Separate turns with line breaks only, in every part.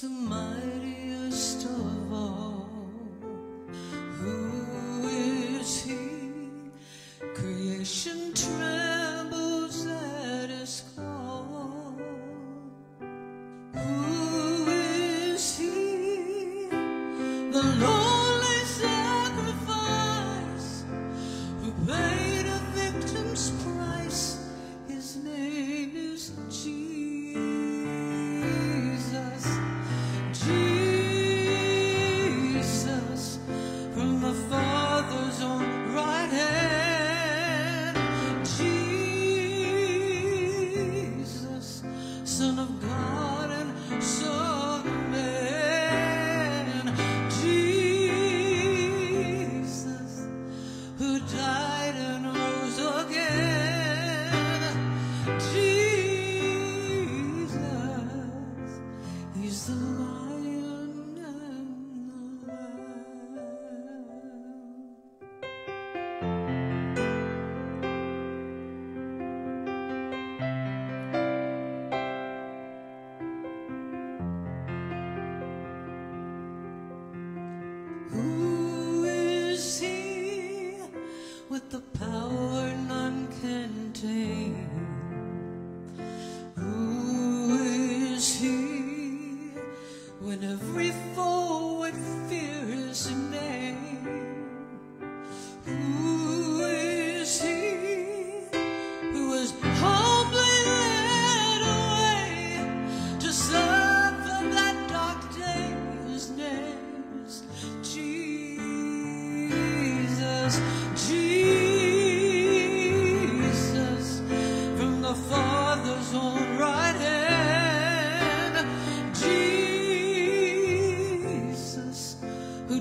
the mind.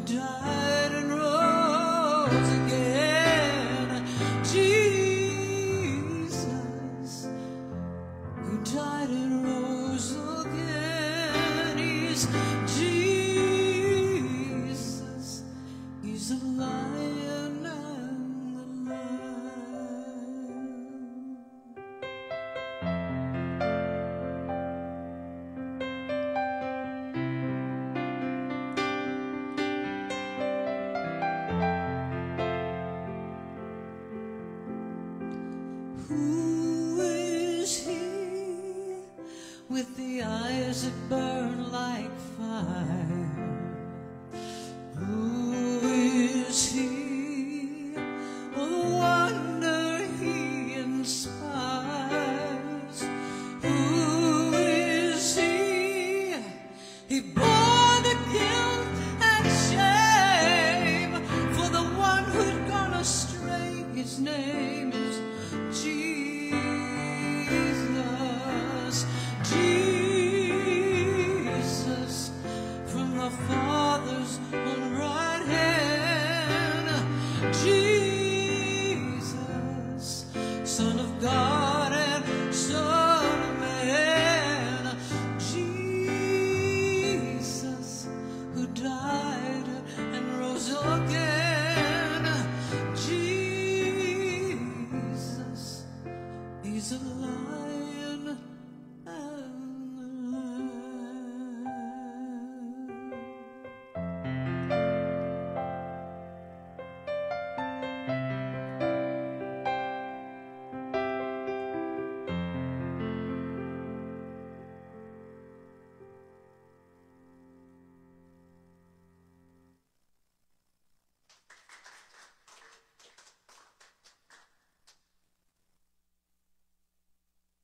Died and rose again, Jesus, who died and rose again. He's Jesus. He's the Who is he with the eyes that burn like?